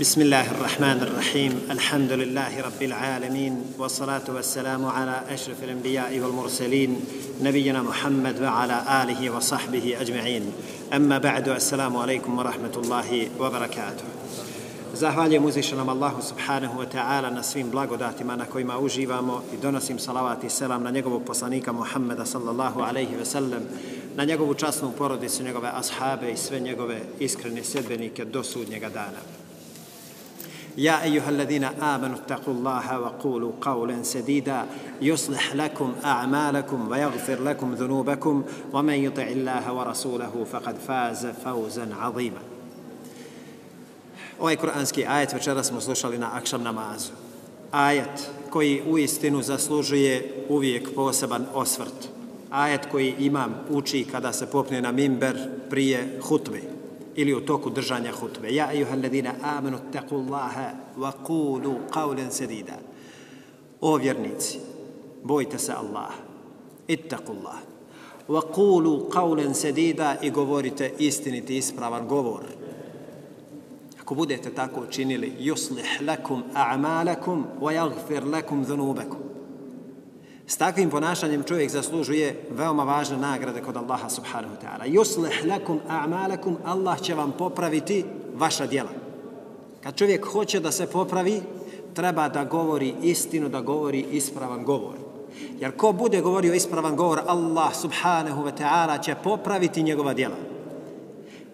بسم الله الرحمن الرحيم الحمد لله رب العالمين والصلاة والسلام على أشرف الأنبياء والمرسلين نبينا محمد وعلى آله وصحبه أجمعين أما بعد السلام عليكم ورحمة الله وبركاته Zahvaljujem uzvišenom Allahu subhanahu wa ta'ala na svim blagodatima na kojima uživamo i donosim salavat i selam na njegovog poslanika Muhammeda sallallahu alaihi ve sellem, na njegovu časnu porodicu, njegove ashabe i sve njegove iskrene sedbenike do sudnjega dana. يا أيها الذين آمنوا اتقوا الله وقولوا قولا سديدا يصلح لكم أعمالكم ويغفر لكم ذنوبكم ومن يطع الله ورسوله فقد فاز فوزا عظيما Ovaj kuranski ajet večera smo slušali na akšam namazu. Ajet koji u istinu zaslužuje uvijek poseban osvrt. Ajet koji imam uči kada se popne na mimber prije hutbe ili u toku držanja hutbe. Ja, ejuha alladina, amenu, teku Allaha wa kulu, qavlen sedida. O vjernici, bojte se Allah, ittaku Allah, wa kulu, qavlen sedida i govorite istiniti ispravan govor. Ako budete tako činili, yuslih lakum a'malakum wa yaghfir lakum dhunubakum. S takvim ponašanjem čovjek zaslužuje veoma važne nagrade kod Allaha subhanahu wa ta'ala. Yuslih lakum a'malakum, Allah će vam popraviti vaša djela. Kad čovjek hoće da se popravi, treba da govori istinu, da govori ispravan govor. Jer ko bude govorio ispravan govor, Allah subhanahu wa ta'ala će popraviti njegova djela.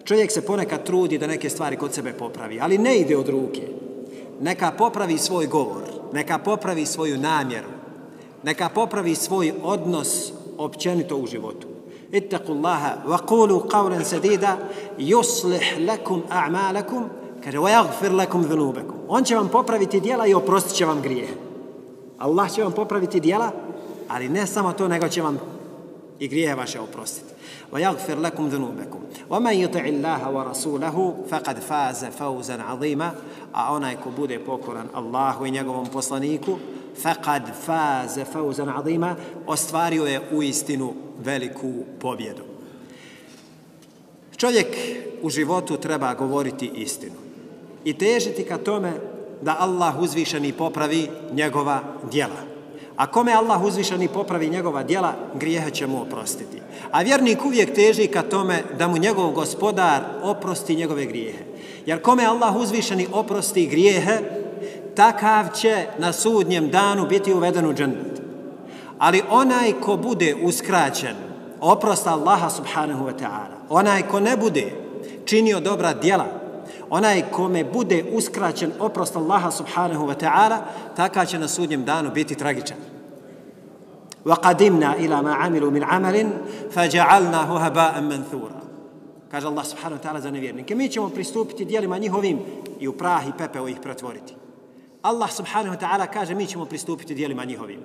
Čovjek se ponekad trudi da neke stvari kod sebe popravi, ali ne ide od ruke. Neka popravi svoj govor, neka popravi svoju namjeru, neka popravi svoj odnos općenito u životu. Ittaqullaha wa qulu qawlan sadida yuslih lakum a'malakum kaže wa yaghfir lakum dhunubakum. On će vam popraviti djela i oprostit će vam grijehe. Allah će vam popraviti djela, ali ne samo to, nego će vam i grijehe vaše oprostiti. Wa yaghfir lakum dhunubakum. Wa man yuti' Allaha wa rasulahu faqad faza fawzan 'azima. A onaj ko bude pokoran Allahu i njegovom poslaniku, faqad faza fawzan 'azima, ostvario je u istinu veliku pobjedu. Čovjek u životu treba govoriti istinu i težiti ka tome da Allah uzvišeni popravi njegova djela. A kome Allah uzvišeni popravi njegova djela, grijeha će mu oprostiti. A vjernik uvijek teži ka tome da mu njegov gospodar oprosti njegove grijehe. Jer kome Allah uzvišeni oprosti grijehe, takav će na sudnjem danu biti uveden u džennet. Ali onaj ko bude uskraćen oprosta Allaha subhanahu wa ta'ala, onaj ko ne bude činio dobra djela, onaj kome bude uskraćen oprost Allaha subhanahu wa ta'ala, taka će na sudnjem danu biti tragičan. وَقَدِمْنَا إِلَى مَا عَمِلُوا مِنْ عَمَلٍ فَجَعَلْنَاهُ هَبَاءً مَنْثُورًا Kaže Allah subhanahu wa ta'ala za nevjernike. Mi ćemo pristupiti dijelima njihovim i u prah i pepeo ih pretvoriti. Allah subhanahu wa ta'ala kaže mi ćemo pristupiti dijelima njihovim.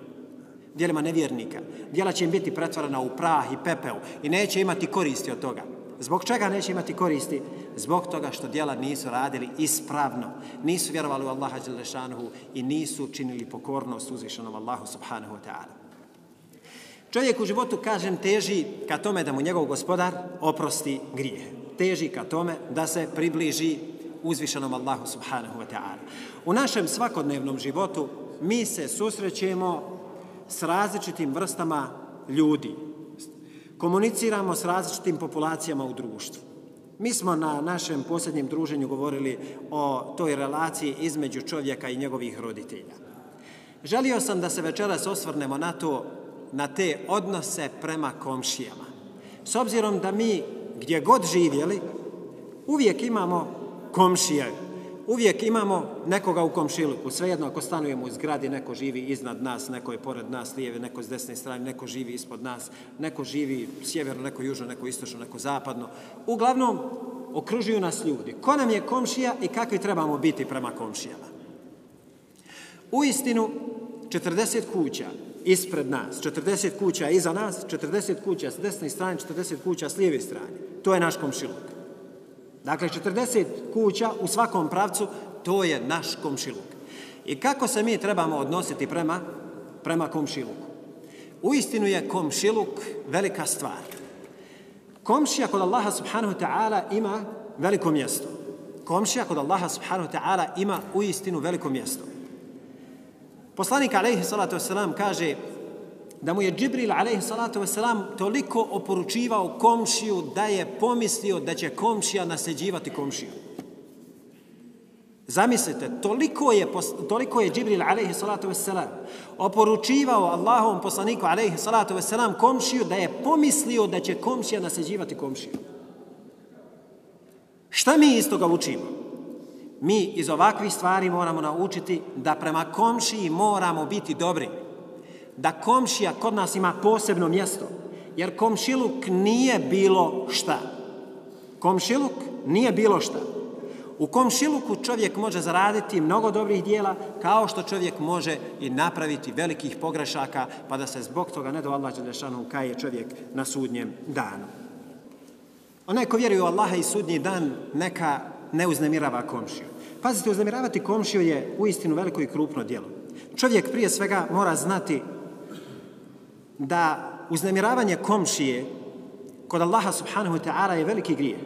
Dijelima nevjernika. Dijela će im biti pretvorena u prah i pepeo i neće imati koristi od toga. Zbog čega neće imati koristi? Zbog toga što dijela nisu radili ispravno. Nisu vjerovali u Allaha Đelešanuhu i nisu činili pokornost uzvišenom Allahu subhanahu wa ta'ala. Čovjek u životu, kažem, teži ka tome da mu njegov gospodar oprosti grijehe. Teži ka tome da se približi uzvišenom Allahu subhanahu wa ta'ala. U našem svakodnevnom životu mi se susrećemo s različitim vrstama ljudi, komuniciramo s različitim populacijama u društvu. Mi smo na našem posljednjem druženju govorili o toj relaciji između čovjeka i njegovih roditelja. Želio sam da se večeras osvrnemo na to, na te odnose prema komšijama. S obzirom da mi gdje god živjeli, uvijek imamo komšije, uvijek imamo nekoga u komšiluku. Svejedno ako stanujemo u zgradi, neko živi iznad nas, neko je pored nas, lijeve, neko s desne strane, neko živi ispod nas, neko živi sjeverno, neko južno, neko istočno, neko zapadno. Uglavnom, okružuju nas ljudi. Ko nam je komšija i kakvi trebamo biti prema komšijama? U istinu, 40 kuća ispred nas, 40 kuća iza nas, 40 kuća s desne strane, 40 kuća s lijeve strane. To je naš komšiluk. Dakle, 40 kuća u svakom pravcu, to je naš komšiluk. I kako se mi trebamo odnositi prema, prema komšiluku? Uistinu je komšiluk velika stvar. Komšija kod Allaha subhanahu ta'ala ima veliko mjesto. komšija kod Allaha subhanahu wa ta'ala ima uistinu veliko mjesto. Poslanik alaihi salatu wasalam kaže da mu je Džibril alaihi salatu wasalam toliko oporučivao komšiju da je pomislio da će komšija naseđivati komšiju. Zamislite, toliko je, toliko je Džibril alaihi salatu wasalam oporučivao Allahovom poslaniku alaihi salatu wasalam komšiju da je pomislio da će komšija naseđivati komšiju. Šta mi iz toga učimo? Mi iz ovakvih stvari moramo naučiti da prema komšiji moramo biti dobri. Da komšija kod nas ima posebno mjesto. Jer komšiluk nije bilo šta. Komšiluk nije bilo šta. U komšiluku čovjek može zaraditi mnogo dobrih dijela, kao što čovjek može i napraviti velikih pogrešaka, pa da se zbog toga ne do Allah Đelešanu kaje čovjek na sudnjem danu. Onaj ko vjeruje u Allaha i sudnji dan, neka ne uznemirava komšiju. Pazite, uznemiravati komšiju je u istinu veliko i krupno djelo. Čovjek prije svega mora znati da uznemiravanje komšije kod Allaha subhanahu wa ta'ala je veliki grije.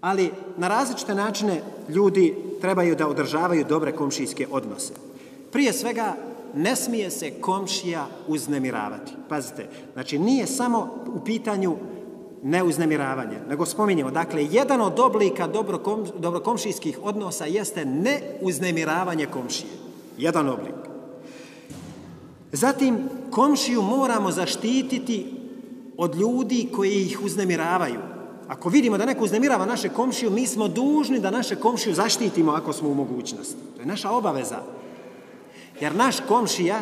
Ali na različite načine ljudi trebaju da održavaju dobre komšijske odnose. Prije svega, ne smije se komšija uznemiravati. Pazite, znači nije samo u pitanju neuznemiravanje, nego spominjemo, dakle, jedan od oblika dobrokom, dobrokomšijskih odnosa jeste neuznemiravanje komšije. Jedan oblik. Zatim, komšiju moramo zaštititi od ljudi koji ih uznemiravaju. Ako vidimo da neko uznemirava naše komšiju, mi smo dužni da naše komšiju zaštitimo ako smo u mogućnosti. To je naša obaveza. Jer naš komšija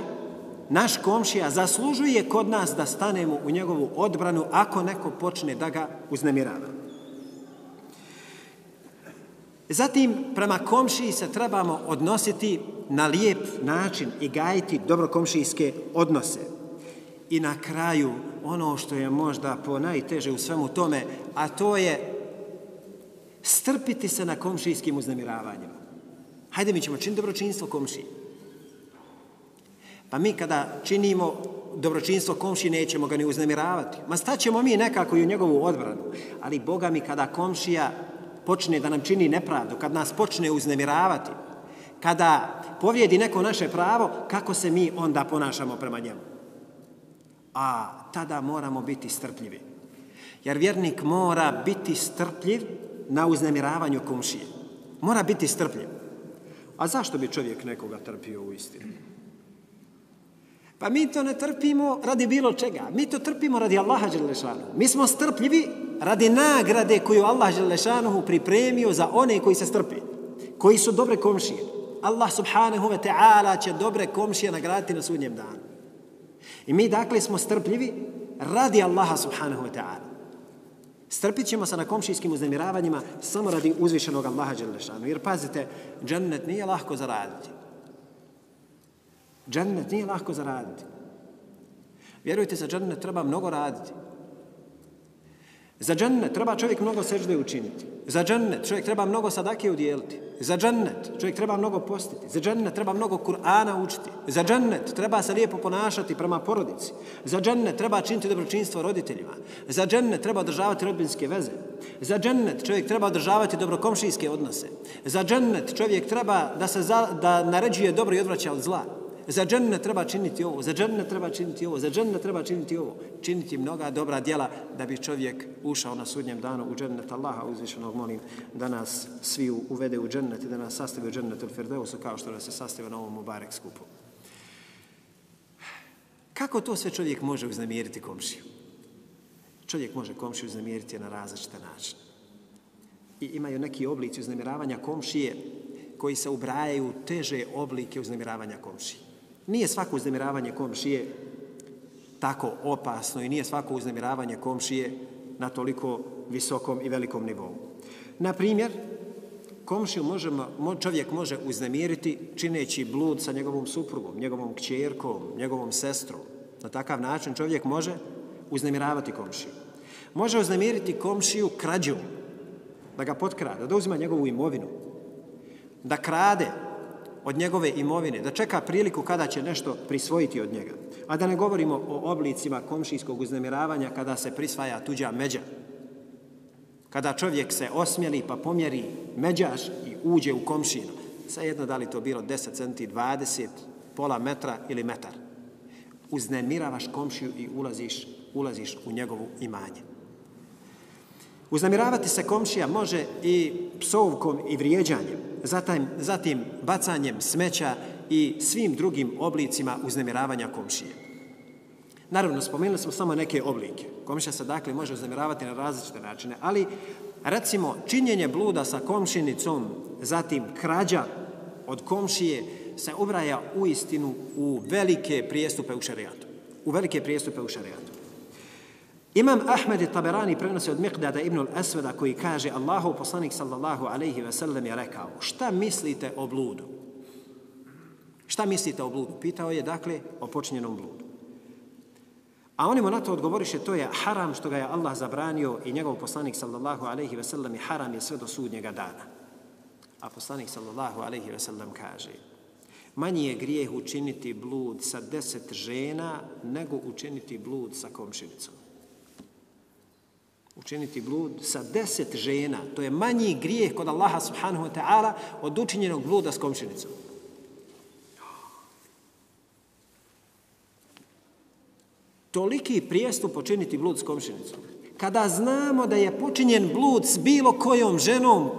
naš komšija zaslužuje kod nas da stanemo u njegovu odbranu ako neko počne da ga uznemirava. Zatim, prema komšiji se trebamo odnositi na lijep način i gajiti dobrokomšijske odnose. I na kraju, ono što je možda po najteže u svemu tome, a to je strpiti se na komšijskim uznemiravanjima. Hajde, mi ćemo činiti dobročinstvo komšiji. Pa mi kada činimo dobročinstvo komši, nećemo ga ni uznemiravati. Ma staćemo mi nekako i u njegovu odbranu. Ali Boga mi kada komšija počne da nam čini nepravdu, kad nas počne uznemiravati, kada povijedi neko naše pravo, kako se mi onda ponašamo prema njemu? A tada moramo biti strpljivi. Jer vjernik mora biti strpljiv na uznemiravanju komšije. Mora biti strpljiv. A zašto bi čovjek nekoga trpio u istinu? Pa mi to ne trpimo radi bilo čega. Mi to trpimo radi Allaha Đelešanu. Mi smo strpljivi radi nagrade koju Allah Đelešanu pripremio za one koji se strpi. Koji su dobre komšije. Allah subhanahu wa ta'ala će dobre komšije nagraditi na sudnjem danu. I mi dakle smo strpljivi radi Allaha subhanahu wa ta'ala. Strpit ćemo se na komšijskim uznemiravanjima samo radi uzvišenog Allaha Đelešanu. Jer pazite, džennet nije lahko zaraditi. Džennet nije lahko zaraditi. Vjerujte, za džennet treba mnogo raditi. Za džennet treba čovjek mnogo sežde učiniti. Za džennet čovjek treba mnogo sadake udjeliti. Za džennet čovjek treba mnogo postiti. Za džennet treba mnogo Kur'ana učiti. Za džennet treba se lijepo ponašati prema porodici. Za džennet treba činiti dobročinstvo roditeljima. Za džennet treba održavati rodbinske veze. Za džennet čovjek treba održavati dobrokomšijske odnose. Za džennet čovjek treba da se za, da naređuje dobro i odvraća od zla za džennet treba činiti ovo, za džennet treba činiti ovo, za džennet treba činiti ovo, činiti mnoga dobra djela da bi čovjek ušao na sudnjem danu u džennet Allaha uzvišenog, molim da nas svi uvede u džennet i da nas sastavi u džennet u Firdeusu kao što nas se sastavio na ovom Mubarek skupu. Kako to sve čovjek može uznamiriti komšiju? Čovjek može komšiju uznamiriti na različite načine. I imaju neki oblici uznamiravanja komšije koji se ubrajaju teže oblike uznemiravanja komšije. Nije svako uznemiravanje komšije tako opasno i nije svako uznemiravanje komšije na toliko visokom i velikom nivou. Na primjer, komšiju možemo, čovjek može uznemiriti čineći blud sa njegovom suprugom, njegovom kćerkom, njegovom sestrom. Na takav način čovjek može uznemiravati komšiju. Može uznemiriti komšiju krađom, da ga potkrada, da uzima njegovu imovinu, da krade, od njegove imovine, da čeka priliku kada će nešto prisvojiti od njega. A da ne govorimo o oblicima komšijskog uznemiravanja kada se prisvaja tuđa međa. Kada čovjek se osmjeli pa pomjeri međaš i uđe u komšinu, jedno da li to bilo 10 centi, 20, pola metra ili metar, uznemiravaš komšiju i ulaziš, ulaziš u njegovu imanje. Uznemiravati se komšija može i psovkom i vrijeđanjem, zatim, zatim bacanjem smeća i svim drugim oblicima uznemiravanja komšije. Naravno, spomenuli smo samo neke oblike. Komšija se dakle može uznemiravati na različite načine, ali recimo činjenje bluda sa komšinicom, zatim krađa od komšije se ubraja u istinu u velike prijestupe u šarijatu. U velike prijestupe u šarijatu. Imam Ahmed i Taberani prenosi od Miqdada ibn al-Asveda koji kaže Allahu poslanik sallallahu alaihi ve sellem je rekao šta mislite o bludu? Šta mislite o bludu? Pitao je dakle o počinjenom bludu. A oni mu na to odgovoriše to je haram što ga je Allah zabranio i njegov poslanik sallallahu alaihi ve sellem je haram je sve do sudnjega dana. A poslanik sallallahu alaihi ve sellem kaže manji je grijeh učiniti blud sa deset žena nego učiniti blud sa komšinicom učiniti blud sa deset žena. To je manji grijeh kod Allaha subhanahu wa ta'ala od učinjenog bluda s komšinicom. Toliki prijestup počiniti blud s komšinicom. Kada znamo da je počinjen blud s bilo kojom ženom,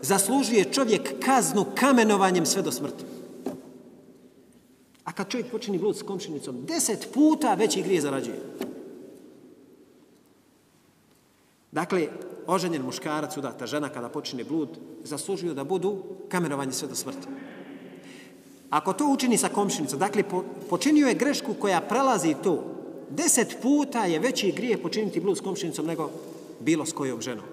zaslužuje čovjek kaznu kamenovanjem sve do smrti. A kad čovjek počini blud s komšinicom, deset puta veći grije zarađuje. Dakle, oženjen muškarac, udata žena, kada počine blud, zaslužuju da budu kamerovanje sve do smrti. Ako to učini sa komšinicom, dakle, počinio je grešku koja prelazi to, deset puta je veći grije počiniti blud s komšinicom nego bilo s kojom ženom.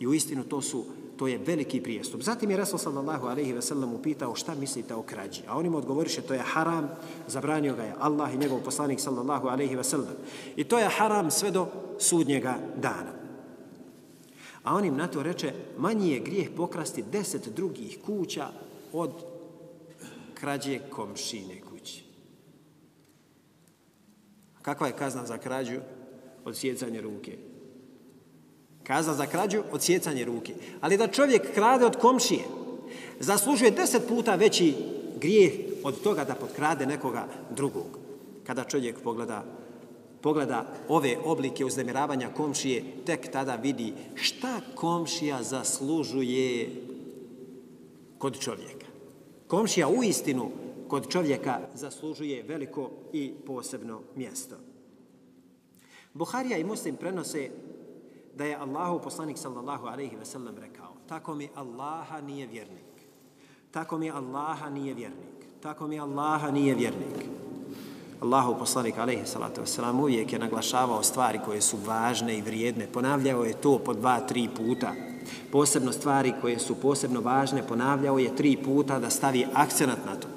I u istinu to su to je veliki prijestup. Zatim je Resul sallallahu alejhi ve sellem upitao šta mislite o krađi. A on im odgovoriše to je haram, zabranio ga je Allah i njegov poslanik sallallahu alejhi ve sellem. I to je haram sve do sudnjega dana. A on im na to reče, manji je grijeh pokrasti deset drugih kuća od krađe komšine kući. Kakva je kazna za krađu? Odsjecanje ruke. Kazna za krađu? Odsjecanje ruke. Ali da čovjek krade od komšije, zaslužuje deset puta veći grijeh od toga da potkrade nekoga drugog. Kada čovjek pogleda pogleda ove oblike uznemiravanja komšije, tek tada vidi šta komšija zaslužuje kod čovjeka. Komšija u istinu kod čovjeka zaslužuje veliko i posebno mjesto. Buharija i muslim prenose da je Allahu poslanik sallallahu alaihi ve sellem rekao tako mi Allaha nije vjernik. Tako mi Allaha nije vjernik. Tako mi Allaha nije vjernik. Allahu poslanik alejhi salatu vesselam uvijek je naglašavao stvari koje su važne i vrijedne. Ponavljao je to po dva, tri puta. Posebno stvari koje su posebno važne ponavljao je tri puta da stavi akcenat na to.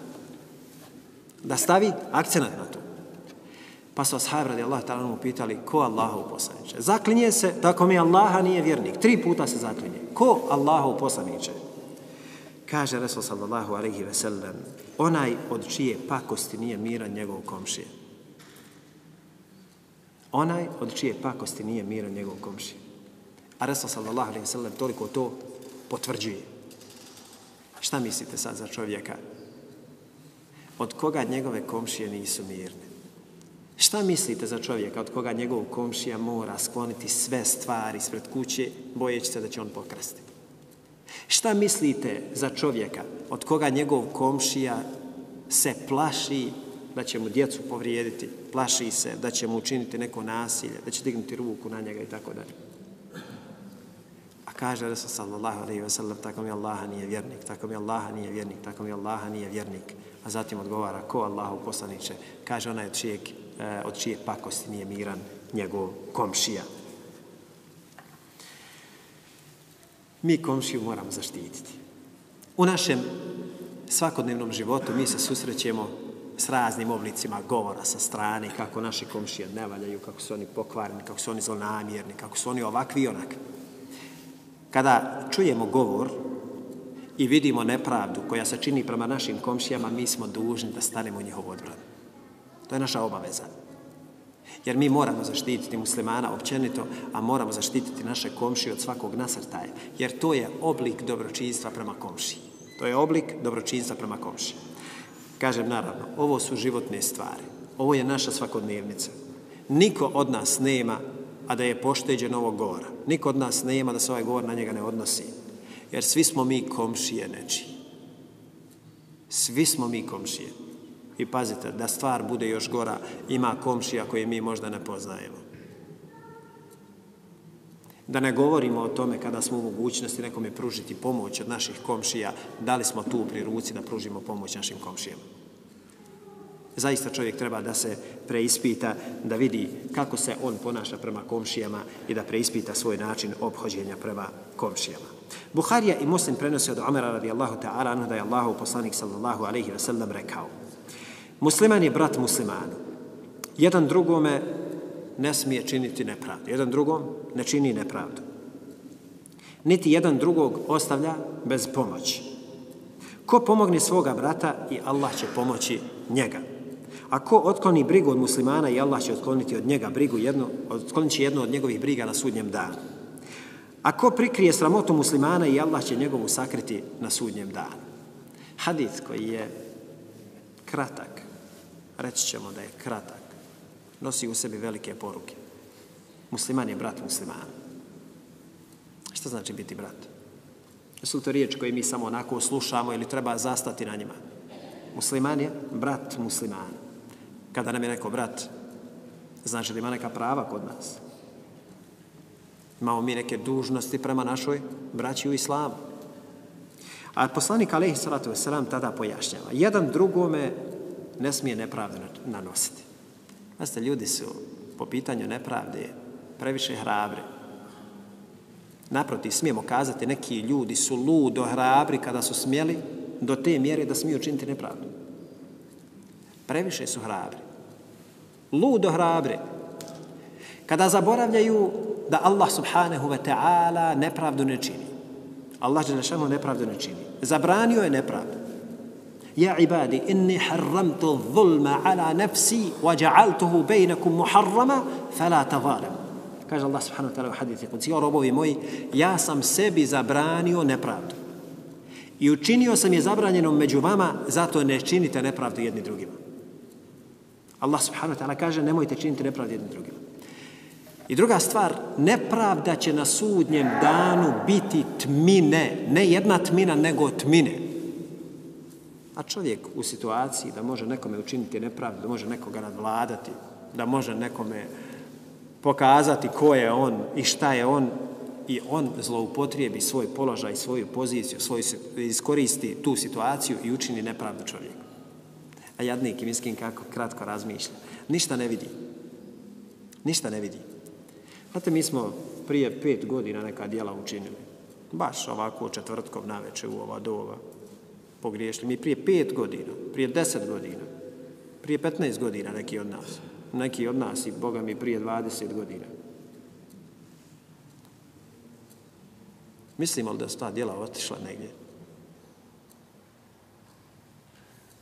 Da stavi akcenat na to. Pa su ashab radi Allah ta'ala mu pitali ko Allahu poslaniče. Zaklinje se, tako mi Allaha nije vjernik. Tri puta se zaklinje. Ko Allahu poslaniče? Kaže Resul sallallahu alaihi ve sellem, onaj od čije pakosti nije miran njegov komšije. Onaj od čije pakosti nije miran njegov komšije. A Resul sallallahu alaihi ve sellem toliko to potvrđuje. Šta mislite sad za čovjeka? Od koga njegove komšije nisu mirne? Šta mislite za čovjeka od koga njegov komšija mora skloniti sve stvari ispred kuće, bojeći se da će on pokrasti? Šta mislite za čovjeka od koga njegov komšija se plaši da će mu djecu povrijediti, plaši se da će mu učiniti neko nasilje, da će dignuti ruku na njega i tako dalje. A kaže Resul sallallahu alaihi ve sellem, tako mi Allaha nije vjernik, tako mi Allaha nije vjernik, tako mi Allaha nije vjernik. A zatim odgovara, ko Allahu poslaniće, kaže onaj od čijeg, eh, od čije pakosti nije miran njegov komšija. Mi komšiju moramo zaštititi. U našem svakodnevnom životu mi se susrećemo s raznim oblicima govora sa strane, kako naši komšije ne valjaju, kako su oni pokvareni, kako su oni zlonamjerni, kako su oni ovakvi i onakvi. Kada čujemo govor i vidimo nepravdu koja se čini prema našim komšijama, mi smo dužni da stanemo u njihovu odbranu. To je naša obaveza. Jer mi moramo zaštititi muslimana općenito, a moramo zaštititi naše komšije od svakog nasrtaja. Jer to je oblik dobročinstva prema komšiji. To je oblik dobročinstva prema komšiji. Kažem naravno, ovo su životne stvari. Ovo je naša svakodnevnica. Niko od nas nema, a da je pošteđen ovog govora. Niko od nas nema da se ovaj govor na njega ne odnosi. Jer svi smo mi komšije nečiji. Svi smo mi komšije. I pazite, da stvar bude još gora, ima komšija koje mi možda ne poznajemo. Da ne govorimo o tome kada smo u mogućnosti nekome pružiti pomoć od naših komšija, da li smo tu pri ruci da pružimo pomoć našim komšijama. Zaista čovjek treba da se preispita, da vidi kako se on ponaša prema komšijama i da preispita svoj način obhođenja prema komšijama. Buharija i Muslim prenosi od Omera radijallahu ta'ala da je Allahu poslanik sallallahu alaihi wa sallam rekao Musliman je brat muslimanu. Jedan drugome ne smije činiti nepravdu. Jedan drugom ne čini nepravdu. Niti jedan drugog ostavlja bez pomoći. Ko pomogne svoga brata i Allah će pomoći njega. A ko otkloni brigu od muslimana i Allah će otkloniti od njega brigu, jedno, otklonit će jedno od njegovih briga na sudnjem danu. A ko prikrije sramotu muslimana i Allah će njegovu sakriti na sudnjem danu. Hadith koji je kratak, reći ćemo da je kratak, nosi u sebi velike poruke. Musliman je brat muslimana. Šta znači biti brat? Su to riječi koje mi samo onako slušamo ili treba zastati na njima? Musliman je brat muslimana. Kada nam je neko brat, znači da ima neka prava kod nas. Imamo mi neke dužnosti prema našoj braći u islamu. A poslanik Alehi Salatu Veselam tada pojašnjava. Jedan drugome ne smije nepravde nanositi. Znate, ljudi su po pitanju nepravde previše hrabri. Naprotiv, smijemo kazati, neki ljudi su ludo hrabri kada su smjeli do te mjere da smiju učiniti nepravdu. Previše su hrabri. Ludo hrabri. Kada zaboravljaju da Allah subhanahu wa ta'ala nepravdu ne čini. Allah Đelešanu nepravdu ne čini. Zabranio je nepravdu. يا ibadi, inni حرمت الظلم ala nafsi وجعلته بينكم محرما فلا fala tavalem. Kaže Allah subhanahu wa ta'ala u hadithi kudci, o robovi moji, ja sam sebi zabranio nepravdu. I učinio sam je zabranjenom među vama, zato ne činite nepravdu jedni drugima. Allah subhanahu wa ta'ala kaže, nemojte činiti nepravdu jedni drugima. I druga stvar, nepravda će na sudnjem danu biti tmine. Ne jedna tmina, nego tmine. A čovjek u situaciji da može nekome učiniti nepravdu, da može nekoga nadvladati, da može nekome pokazati ko je on i šta je on, i on zloupotrijebi svoj položaj, svoju poziciju, svoj, iskoristi tu situaciju i učini nepravdu čovjeku. A jadnik i miskin kako kratko razmišlja. Ništa ne vidi. Ništa ne vidi. Znate, mi smo prije pet godina neka dijela učinili. Baš ovako četvrtkom naveče u ova dova pogriješili. Mi prije pet godina, prije deset godina, prije petnaest godina neki od nas. Neki od nas i Boga mi prije dvadeset godina. Mislimo li da su ta djela otišla negdje?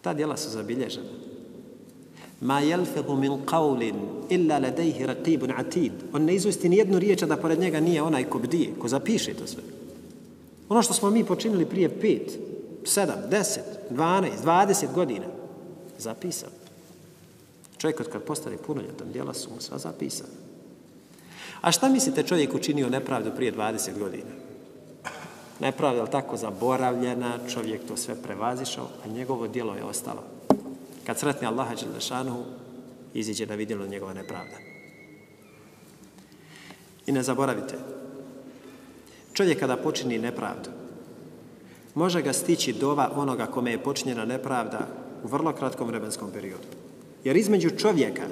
Ta djela su zabilježena. Ma jelfehu min qavlin illa ladejhi raqibun atid. On ne izvesti ni jednu riječ, da pored njega nije onaj ko bdije, ko zapiše to sve. Ono što smo mi počinili prije pet, sedam, deset, dvanaest, dvadeset godina, Zapisan. Čovjek kad postane punoljetan, djela su mu sva zapisana. A šta mislite čovjek učinio nepravdu prije 20 godina? Nepravda je tako zaboravljena, čovjek to sve prevazišao, a njegovo djelo je ostalo. Kad sretne Allaha Đelešanuhu, iziđe da vidjelo njegova nepravda. I ne zaboravite, čovjek kada počini nepravdu, može ga stići dova onoga kome je počinjena nepravda u vrlo kratkom vremenskom periodu. Jer između čovjeka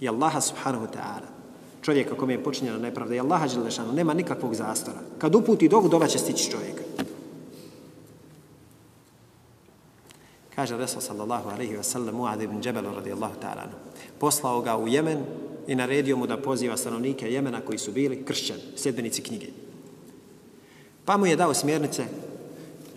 i Allaha subhanahu ta'ala, čovjeka kome je počinjena nepravda i Allaha Đelešanu, nema nikakvog zastora. Kad uputi dovu, dova će stići čovjeka. Kaže Resul sallallahu alaihi wa sallam Muad ibn Džebel radijallahu ta'ala poslao ga u Jemen i naredio mu da poziva stanovnike Jemena koji su bili kršćani, sljedbenici knjige. Pa mu je dao smjernice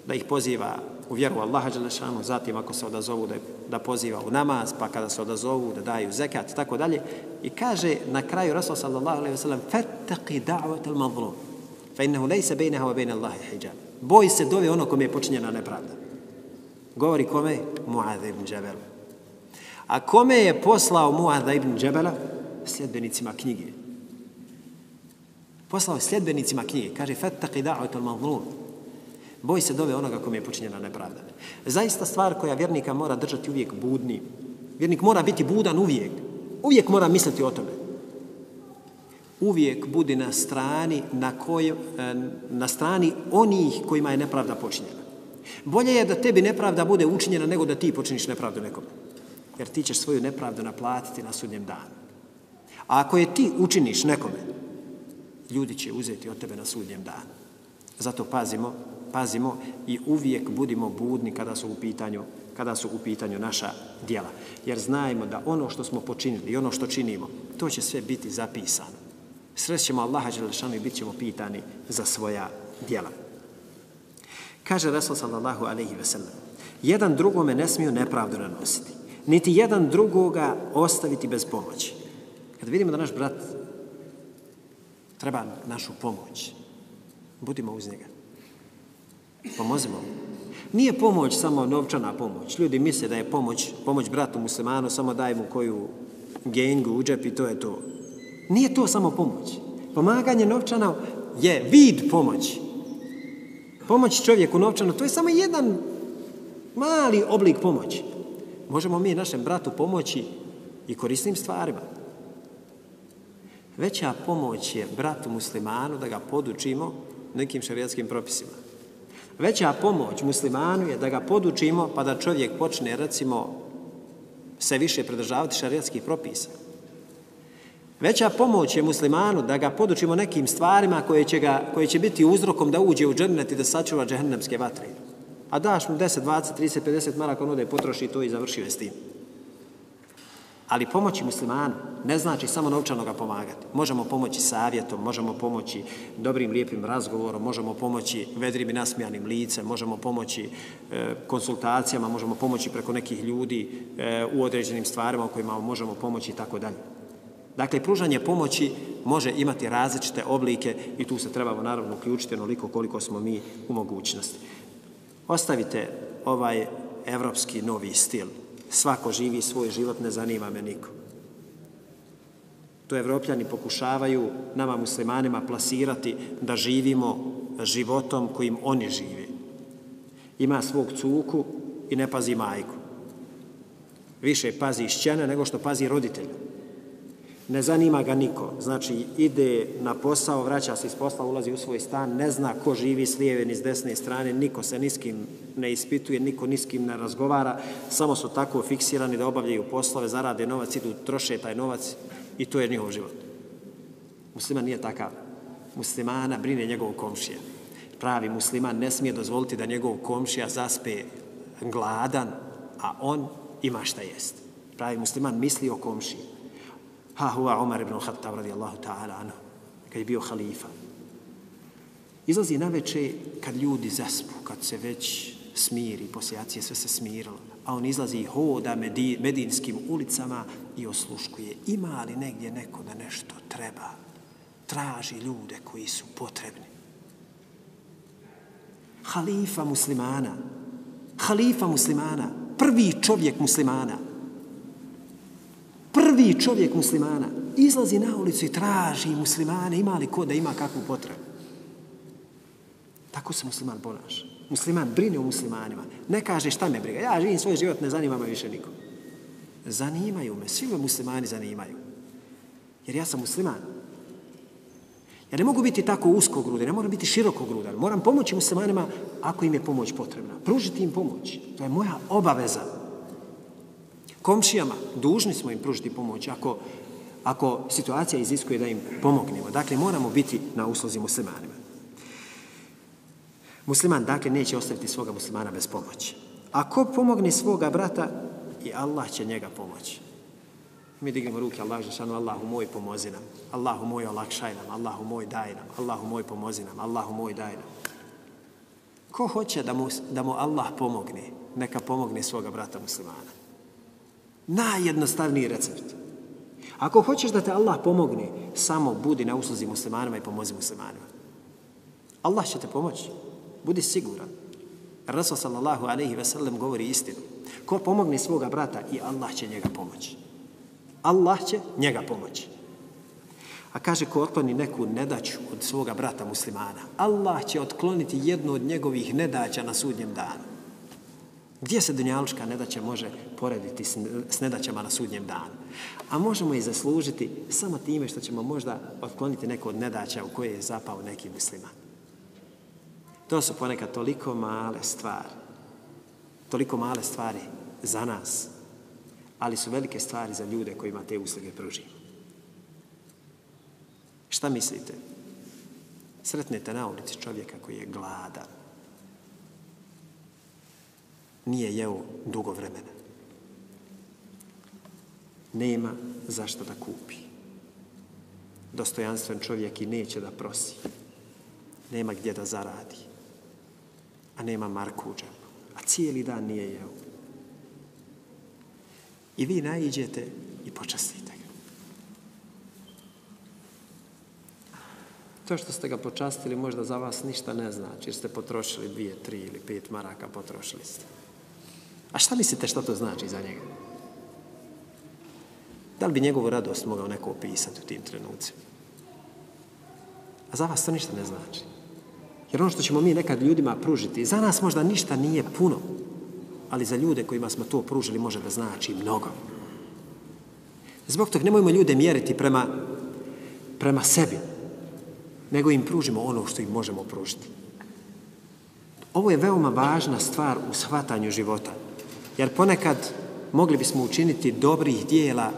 da ih poziva u vjeru Allaha Đelešanu, zatim ako se odazovu da, da poziva u namaz, pa kada se odazovu da daju zekat, tako dalje. I kaže na kraju Rasul sallallahu alaihi wa sallam, فَتَّقِ دَعْوَةَ الْمَظْلُمِ فَإِنَّهُ لَيْسَ بَيْنَهَا وَبَيْنَ اللَّهِ حِجَابِ Boj se dove ono kome je počinjena nepravda. Govori kome? Mu'adh ibn Džabel. A kome je poslao Mu'adh ibn Džabela? Sljedbenicima knjige. Poslao je sljedbenicima knjige. Kaže, فَتَّقِ دَعْوَةَ الْمَظْلُمِ Boj se dove onoga kome je počinjena nepravda. Zaista stvar koja vjernika mora držati uvijek budni. Vjernik mora biti budan uvijek. Uvijek mora misliti o tome. Uvijek budi na strani na, koj, e, na strani onih kojima je nepravda počinjena. Bolje je da tebi nepravda bude učinjena nego da ti počiniš nepravdu nekom. Jer ti ćeš svoju nepravdu naplatiti na sudnjem danu. A ako je ti učiniš nekome, ljudi će uzeti od tebe na sudnjem danu. Zato pazimo pazimo i uvijek budimo budni kada su u pitanju kada su u pitanju naša dijela. Jer znajmo da ono što smo počinili i ono što činimo, to će sve biti zapisano. Srećemo Allaha Đelešanu i bit ćemo pitani za svoja dijela. Kaže Rasul sallallahu alaihi ve sellem, jedan drugome ne smiju nepravdu nanositi, niti jedan drugoga ostaviti bez pomoći. Kad vidimo da naš brat treba našu pomoć, budimo uz njega. Pomozimo. Nije pomoć samo novčana pomoć. Ljudi misle da je pomoć, pomoć bratu muslimanu, samo daj mu koju gengu u džep i to je to. Nije to samo pomoć. Pomaganje novčana je vid pomoći. Pomoć čovjeku novčano, to je samo jedan mali oblik pomoći. Možemo mi našem bratu pomoći i korisnim stvarima. Veća pomoć je bratu muslimanu da ga podučimo nekim šarijatskim propisima. Veća pomoć muslimanu je da ga podučimo pa da čovjek počne, recimo, se više pridržavati šarijatskih propisa. Veća pomoć je muslimanu da ga podučimo nekim stvarima koje će, ga, koje će biti uzrokom da uđe u džernet i da sačuva džehennemske vatre. A daš mu 10, 20, 30, 50 maraka, on ode potroši to i završio je s tim. Ali pomoći muslimanu ne znači samo novčano ga pomagati. Možemo pomoći savjetom, možemo pomoći dobrim, lijepim razgovorom, možemo pomoći vedrim i nasmijanim licem, možemo pomoći e, konsultacijama, možemo pomoći preko nekih ljudi e, u određenim stvarima u kojima možemo pomoći i tako dalje. Dakle, pružanje pomoći može imati različite oblike i tu se trebamo naravno uključiti onoliko koliko smo mi u mogućnosti. Ostavite ovaj evropski novi stil svako živi svoj život, ne zanima me niko. To evropljani pokušavaju nama muslimanima plasirati da živimo životom kojim oni žive. Ima svog cuku i ne pazi majku. Više pazi išćene nego što pazi roditelja ne zanima ga niko. Znači, ide na posao, vraća se iz posla, ulazi u svoj stan, ne zna ko živi s lijeve ni s desne strane, niko se niskim ne ispituje, niko niskim ne razgovara, samo su tako fiksirani da obavljaju poslove, zarade novac, idu, troše taj novac i to je njihov život. Musliman nije takav. Muslimana brine njegov komšija. Pravi musliman ne smije dozvoliti da njegov komšija zaspe gladan, a on ima šta jest. Pravi musliman misli o komšiji. Ha huwa Umar ibn Khattab radijallahu ta'ala anhu, kad je bio halifa. Izlazi na veče kad ljudi zaspu, kad se već smiri, poslije sve se smirilo, a on izlazi i hoda medi, medinskim ulicama i osluškuje. Ima li negdje neko da nešto treba? Traži ljude koji su potrebni. Halifa muslimana, halifa muslimana, prvi čovjek muslimana, prvi čovjek muslimana izlazi na ulicu i traži muslimane, ima li ko da ima kakvu potrebu. Tako se musliman ponaša. Musliman brine o muslimanima. Ne kaže šta me briga. Ja živim svoj život, ne zanima me više niko. Zanimaju me. Svi me muslimani zanimaju. Jer ja sam musliman. Ja ne mogu biti tako usko grudan, ne moram biti široko grudan. Moram pomoći muslimanima ako im je pomoć potrebna. Pružiti im pomoć. To je moja obaveza komšijama, dužni smo im pružiti pomoć ako, ako situacija iziskuje da im pomognemo. Dakle, moramo biti na uslozi muslimanima. Musliman, dakle, neće ostaviti svoga muslimana bez pomoći. Ako pomogne svoga brata, i Allah će njega pomoći. Mi dignemo ruke, Allah Žešanu, Allahu moj pomozi nam, Allahu moj olakšaj nam, Allahu moj daj nam, Allahu moj pomozi nam, Allahu moj daj nam. Ko hoće da mu, da mu Allah pomogne, neka pomogne svoga brata muslimana. Najjednostavniji recept. Ako hoćeš da te Allah pomogne, samo budi na usluzi muslimanima i pomozi muslimanima. Allah će te pomoći. Budi siguran. Rasul sallallahu alaihi ve sellem govori istinu. Ko pomogne svoga brata i Allah će njega pomoći. Allah će njega pomoći. A kaže ko otkloni neku nedaću od svoga brata muslimana, Allah će otkloniti jednu od njegovih nedaća na sudnjem danu. Gdje se dunjalučka nedaća može porediti s nedaćama na sudnjem danu? A možemo i zaslužiti samo time što ćemo možda otkloniti neko od nedaća u koje je zapao neki musliman. To su ponekad toliko male stvari. Toliko male stvari za nas. Ali su velike stvari za ljude kojima te usluge pružimo. Šta mislite? Sretnete na ulici čovjeka koji je gladan. Nije jeo dugo vremena. Nema zašto da kupi. Dostojanstven čovjek i neće da prosi. Nema gdje da zaradi. A nema marku u džepu. A cijeli dan nije jeo. I vi najiđete i počastite. ga. To što ste ga počastili možda za vas ništa ne znači, jer ste potrošili dvije, tri ili pet maraka, potrošili ste. A šta mislite što to znači za njega? Da li bi njegovu radost mogao neko opisati u tim trenucima? A za vas to ništa ne znači. Jer ono što ćemo mi nekad ljudima pružiti, za nas možda ništa nije puno, ali za ljude kojima smo to pružili može da znači mnogo. Zbog tog nemojmo ljude mjeriti prema, prema sebi, nego im pružimo ono što im možemo pružiti. Ovo je veoma važna stvar u shvatanju života. Jer ponekad mogli bismo učiniti dobrih dijela,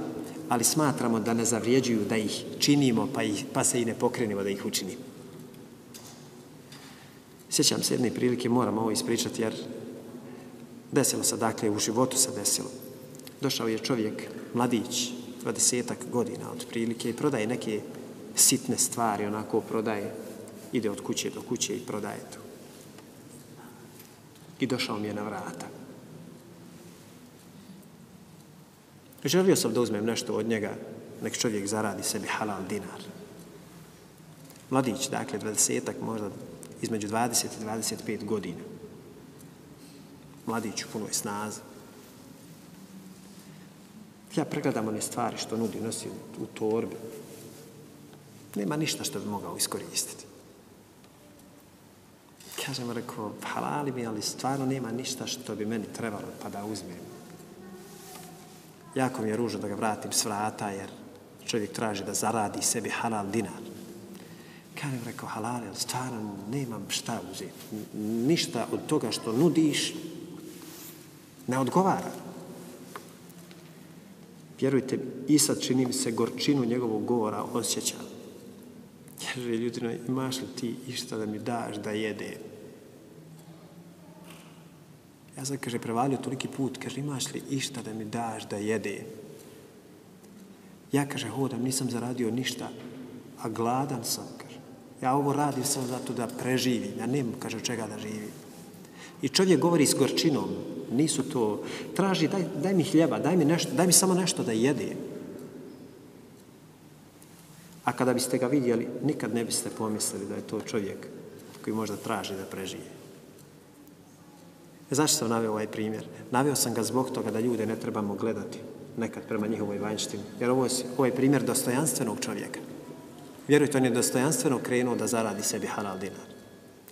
ali smatramo da ne zavrijeđuju da ih činimo, pa, ih, pa se i ne pokrenimo da ih učinimo. Sjećam se jedne prilike, moram ovo ispričati, jer desilo se, dakle, u životu se desilo. Došao je čovjek, mladić, 20 godina od prilike i prodaje neke sitne stvari, onako prodaje, ide od kuće do kuće i prodaje to. I došao mi je na vrata. Želio sam da uzmem nešto od njega, nek čovjek zaradi sebi halal dinar. Mladić, dakle, 20 možda između 20 i 25 godina. Mladić u punoj snazi. Ja pregledam one stvari što nudi, nosi u torbi, nema ništa što bi mogao iskoristiti. Kažem, rekao, halali mi, ali stvarno nema ništa što bi meni trebalo pa da uzmem. Jako mi je ružno da ga vratim s vrata, jer čovjek traži da zaradi sebi halal dinar. Kažem, rekao, halal, ali stvarno nemam šta uzeti. Ništa od toga što nudiš ne odgovara. Vjerujte, i sad čini mi se gorčinu njegovog govora osjećam. Kaže, ljudino, imaš li ti išta da mi daš da jede? Ja sam, kaže, prevalio toliki put, kaže, imaš li išta da mi daš da jede? Ja, kaže, hodam, nisam zaradio ništa, a gladan sam, kaže. Ja ovo radim samo zato da preživim, ja nemam, kaže, čega da živim. I čovjek govori s gorčinom, nisu to, traži, daj, daj mi hljeba, daj mi, nešto, daj mi samo nešto da jedem. A kada biste ga vidjeli, nikad ne biste pomislili da je to čovjek koji možda traži da preživi. Zašto sam naveo ovaj primjer? Naveo sam ga zbog toga da ljude ne trebamo gledati nekad prema njihovoj vanjštini. Jer ovo je, ovo je primjer dostojanstvenog čovjeka. Vjerujte, on je dostojanstveno krenuo da zaradi sebi halal dinar.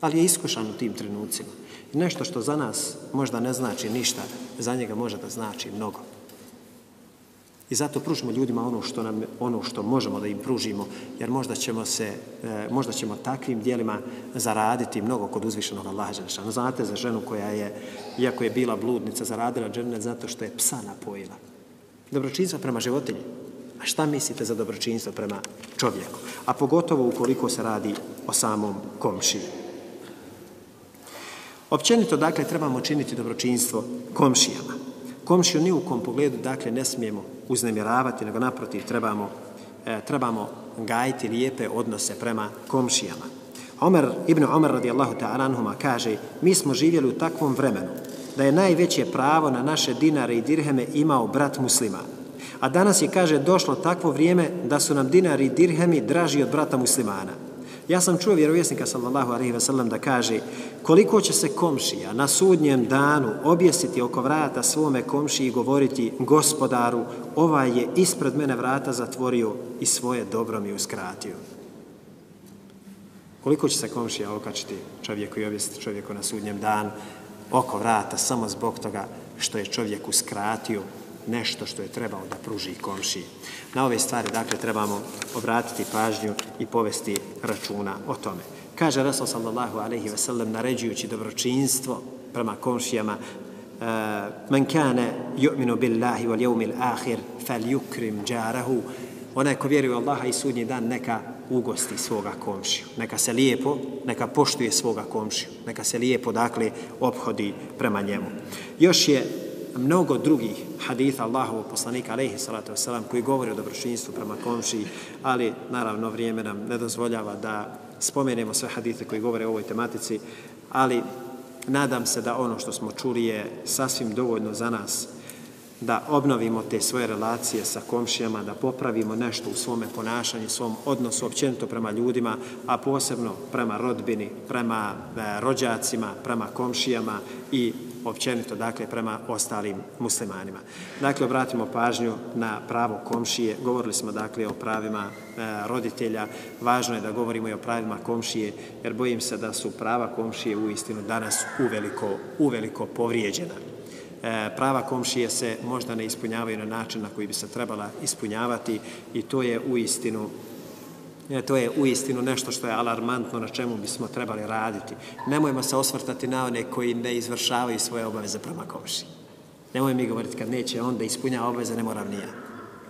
Ali je iskušan u tim trenucima. I nešto što za nas možda ne znači ništa, za njega može da znači mnogo. I zato pružimo ljudima ono što nam ono što možemo da im pružimo, jer možda ćemo se e, možda ćemo takvim djelima zaraditi mnogo kod uzvišenog Allaha dželle Znate za ženu koja je iako je bila bludnica zaradila džennet zato što je psa napojila. Dobročinstvo prema životinji. A šta mislite za dobročinstvo prema čovjeku? A pogotovo ukoliko se radi o samom komšiji. Općenito, dakle, trebamo činiti dobročinstvo komšijama. Komšiju ni u kom pogledu, dakle, ne smijemo uznemiravati, nego naprotiv trebamo, e, trebamo gajiti lijepe odnose prema komšijama. Omer, Ibn Omer radijallahu ta'ala anhuma kaže, mi smo živjeli u takvom vremenu da je najveće pravo na naše dinare i dirheme imao brat musliman. A danas je, kaže, došlo takvo vrijeme da su nam dinari i dirhemi draži od brata muslimana. Ja sam čuo vjerovjesnika sallallahu alaihi ve sellem da kaže koliko će se komšija na sudnjem danu objesiti oko vrata svome komšiji i govoriti gospodaru, ovaj je ispred mene vrata zatvorio i svoje dobro mi uskratio. Koliko će se komšija okačiti čovjeku i objesiti čovjeku na sudnjem danu oko vrata samo zbog toga što je čovjek uskratio nešto što je trebao da pruži komšiji. Na ove stvari, dakle, trebamo obratiti pažnju i povesti računa o tome. Kaže Rasul sallallahu alaihi ve sellem, naređujući dobročinstvo prema komšijama, eh, man kane ju'minu billahi wal jevmil ahir, fel yukrim džarahu, onaj ko vjeruje Allaha i sudnji dan, neka ugosti svoga komšiju. Neka se lijepo, neka poštuje svoga komšiju. Neka se lijepo, dakle, obhodi prema njemu. Još je mnogo drugih haditha Allahovog poslanika, alaihi salatu wasalam, koji govori o dobročinstvu prema komšiji, ali naravno vrijeme nam ne dozvoljava da spomenemo sve hadite koji govore o ovoj tematici, ali nadam se da ono što smo čuli je sasvim dovoljno za nas da obnovimo te svoje relacije sa komšijama, da popravimo nešto u svome ponašanju, svom odnosu općenito prema ljudima, a posebno prema rodbini, prema eh, rođacima, prema komšijama i općenito, dakle, prema ostalim muslimanima. Dakle, obratimo pažnju na pravo komšije. Govorili smo, dakle, o pravima e, roditelja. Važno je da govorimo i o pravima komšije, jer bojim se da su prava komšije u istinu danas uveliko, uveliko povrijeđena. E, prava komšije se možda ne ispunjavaju na način na koji bi se trebala ispunjavati i to je u istinu E, to je uistinu nešto što je alarmantno na čemu bismo trebali raditi. Nemojmo se osvrtati na one koji ne izvršavaju svoje obaveze prema komši. Nemoj mi govoriti kad neće on da ispunja obaveze, ne moram nija.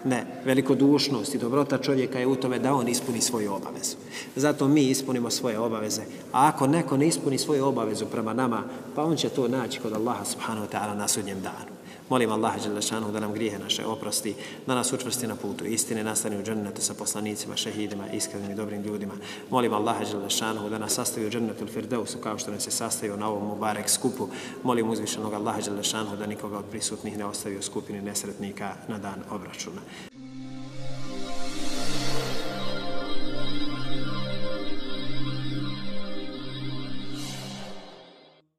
Ne, velikodušnost i dobrota čovjeka je u tome da on ispuni svoju obavezu. Zato mi ispunimo svoje obaveze. A ako neko ne ispuni svoju obavezu prema nama, pa on će to naći kod Allaha subhanahu wa ta'ala na sudnjem danu. Molim Allaha Đelešanu da nam grijehe naše oprosti, da nas učvrsti na putu istine, nastani u džennetu sa poslanicima, šehidima, iskrenim i dobrim ljudima. Molim Allaha Đelešanu da nas sastavi u džennetu Firdausu kao što nas je sastavio na ovom Mubarek skupu. Molim uzvišenog Allaha Đelešanu da nikoga od prisutnih ne ostavi u skupini nesretnika na dan obračuna.